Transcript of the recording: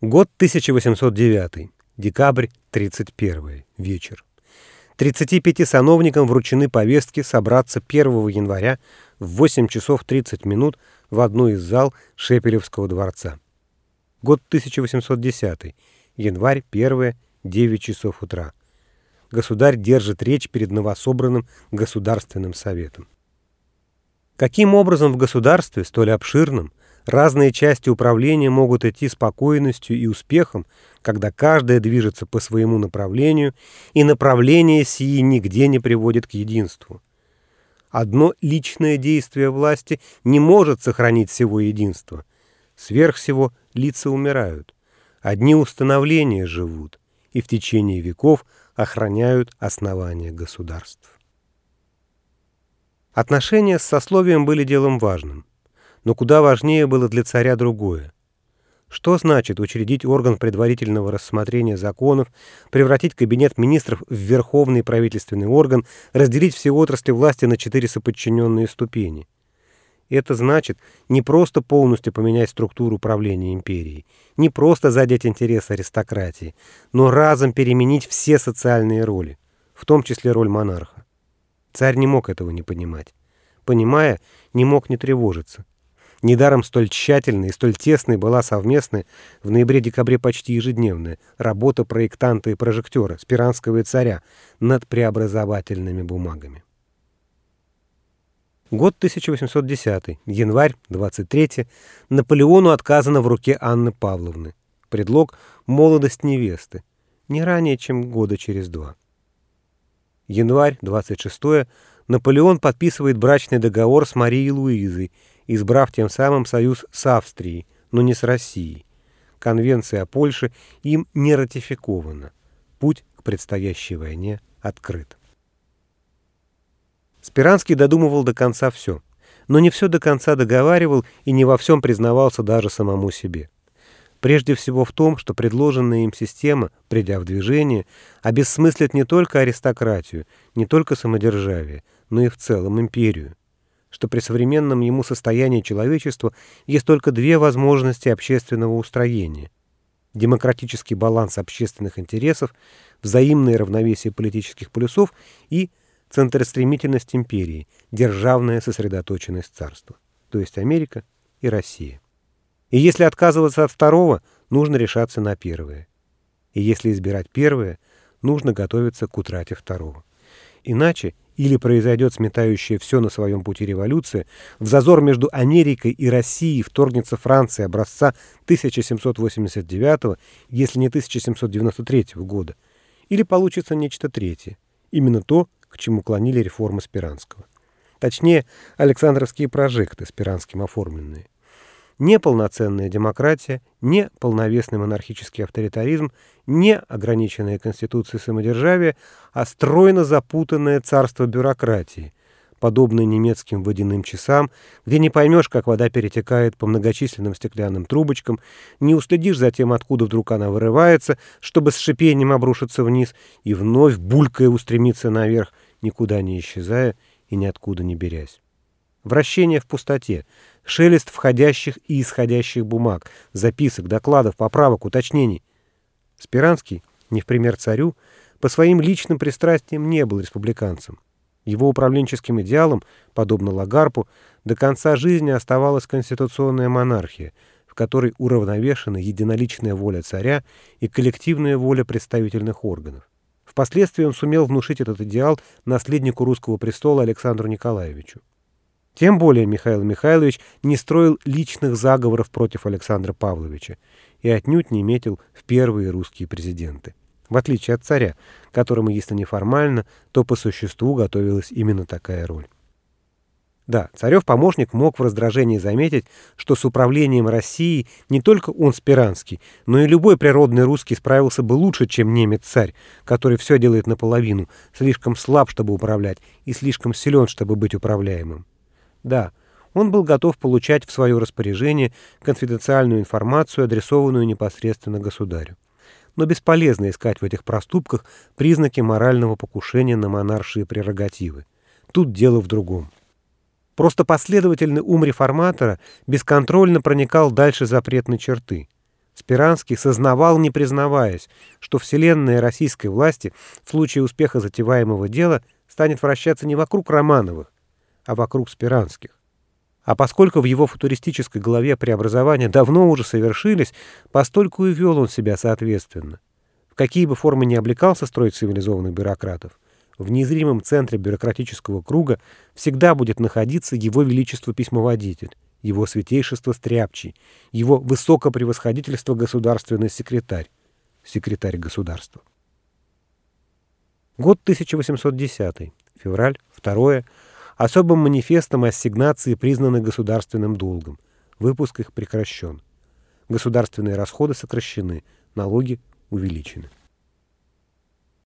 Год 1809. Декабрь 31. Вечер. 35 сановникам вручены повестки собраться 1 января в 8 часов 30 минут в одну из зал Шепелевского дворца. Год 1810. Январь 1. 9 часов утра. Государь держит речь перед новособранным Государственным советом. Каким образом в государстве, столь обширном, разные части управления могут идти спокойностью и успехом, когда каждая движется по своему направлению, и направление сии нигде не приводит к единству? Одно личное действие власти не может сохранить всего единства. Сверх всего лица умирают. Одни установления живут и в течение веков охраняют основания государств. Отношения с сословием были делом важным, но куда важнее было для царя другое. Что значит учредить орган предварительного рассмотрения законов, превратить кабинет министров в верховный правительственный орган, разделить все отрасли власти на четыре соподчиненные ступени? Это значит не просто полностью поменять структуру управления империей, не просто задеть интересы аристократии, но разом переменить все социальные роли, в том числе роль монарха. Царь не мог этого не понимать. Понимая, не мог не тревожиться. Недаром столь тщательной и столь тесной была совместная в ноябре-декабре почти января работа проектанта и прожектора, Спиранского и царя, над преобразовательными бумагами. Год 1810, январь, 23 Наполеону отказано в руке Анны Павловны. Предлог – молодость невесты. Не ранее, чем года через два. Январь, 26 Наполеон подписывает брачный договор с Марией Луизой, избрав тем самым союз с Австрией, но не с Россией. Конвенция о Польше им не ратификована. Путь к предстоящей войне открыт. Спиранский додумывал до конца все, но не все до конца договаривал и не во всем признавался даже самому себе. Прежде всего в том, что предложенная им система, придя в движение, обессмыслит не только аристократию, не только самодержавие, но и в целом империю. Что при современном ему состоянии человечества есть только две возможности общественного устроения. Демократический баланс общественных интересов, взаимное равновесие политических полюсов и центростремительность империи, державная сосредоточенность царства, то есть Америка и Россия. И если отказываться от второго, нужно решаться на первое. И если избирать первое, нужно готовиться к утрате второго. Иначе или произойдет сметающая все на своем пути революция, в зазор между Америкой и Россией вторгнется Франция образца 1789, если не 1793 года, или получится нечто третье, именно то, к чему клонили реформы Спиранского. Точнее, Александровские прожекты Спиранским оформленные не полноценная демократия, не полновесный монархический авторитаризм, не ограниченная конституцией самодержавия, а стройно запутанное царство бюрократии, подобное немецким водяным часам, где не поймешь, как вода перетекает по многочисленным стеклянным трубочкам, не уследишь за тем, откуда вдруг она вырывается, чтобы с шипением обрушиться вниз и вновь булькая устремиться наверх, никуда не исчезая и ниоткуда не берясь. Вращение в пустоте, шелест входящих и исходящих бумаг, записок, докладов, поправок, уточнений. Спиранский, не в пример царю, по своим личным пристрастиям не был республиканцем. Его управленческим идеалом, подобно Лагарпу, до конца жизни оставалась конституционная монархия, в которой уравновешена единоличная воля царя и коллективная воля представительных органов. Впоследствии он сумел внушить этот идеал наследнику русского престола Александру Николаевичу. Тем более Михаил Михайлович не строил личных заговоров против Александра Павловича и отнюдь не метил в первые русские президенты. В отличие от царя, которому, если не формально, то по существу готовилась именно такая роль. Да, царев помощник мог в раздражении заметить, что с управлением Россией не только он Спиранский, но и любой природный русский справился бы лучше, чем немец-царь, который все делает наполовину, слишком слаб, чтобы управлять, и слишком силен, чтобы быть управляемым. Да, он был готов получать в свое распоряжение конфиденциальную информацию, адресованную непосредственно государю. Но бесполезно искать в этих проступках признаки морального покушения на монаршие прерогативы. Тут дело в другом. Просто последовательный ум реформатора бесконтрольно проникал дальше запретной черты. Спиранский сознавал, не признаваясь, что вселенная российской власти в случае успеха затеваемого дела станет вращаться не вокруг Романовых, а вокруг Спиранских. А поскольку в его футуристической голове преобразования давно уже совершились, постольку и вел он себя соответственно. В какие бы формы ни облекался строить цивилизованных бюрократов, в незримом центре бюрократического круга всегда будет находиться его величество письмоводитель, его святейшество Стряпчий, его высокопревосходительство государственный секретарь, секретарь государства. Год 1810, февраль, 2 особым манифестом ассигнации признаны государственным долгом. Выпуск их прекращен. Государственные расходы сокращены, налоги увеличены.